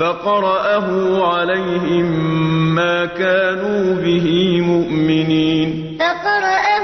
فَقَرَأَهُ عَلَيْهِم مَّا كَانُوا بِهِ مُؤْمِنِينَ. فَقَرَأَهُ